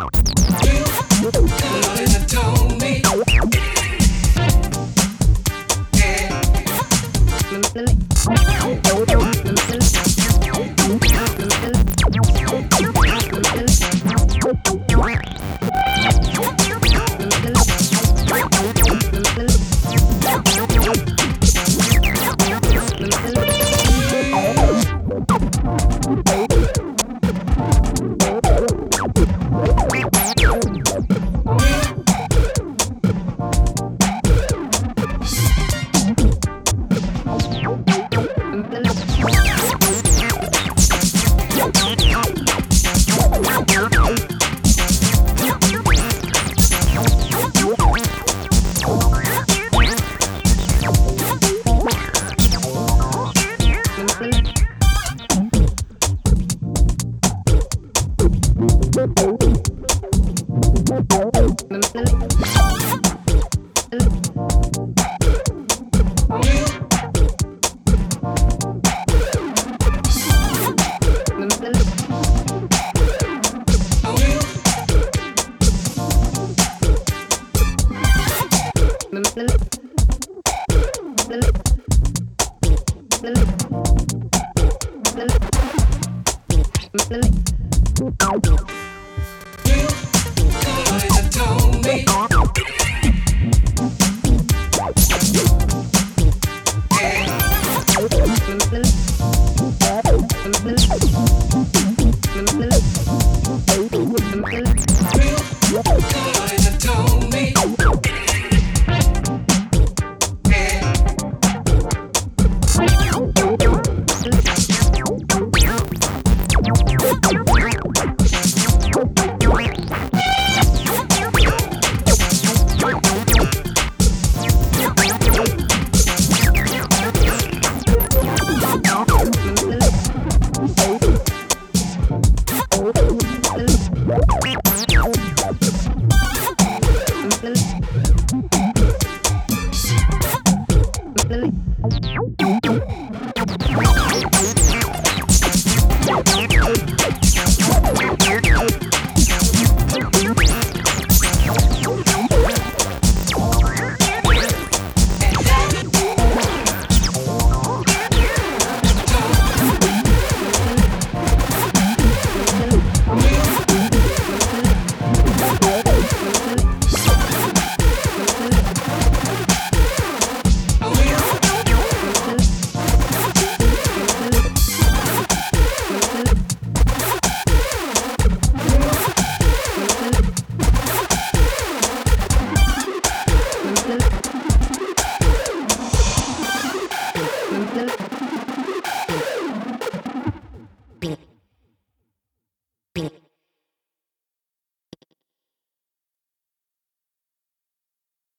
Bye. Thank Yeah.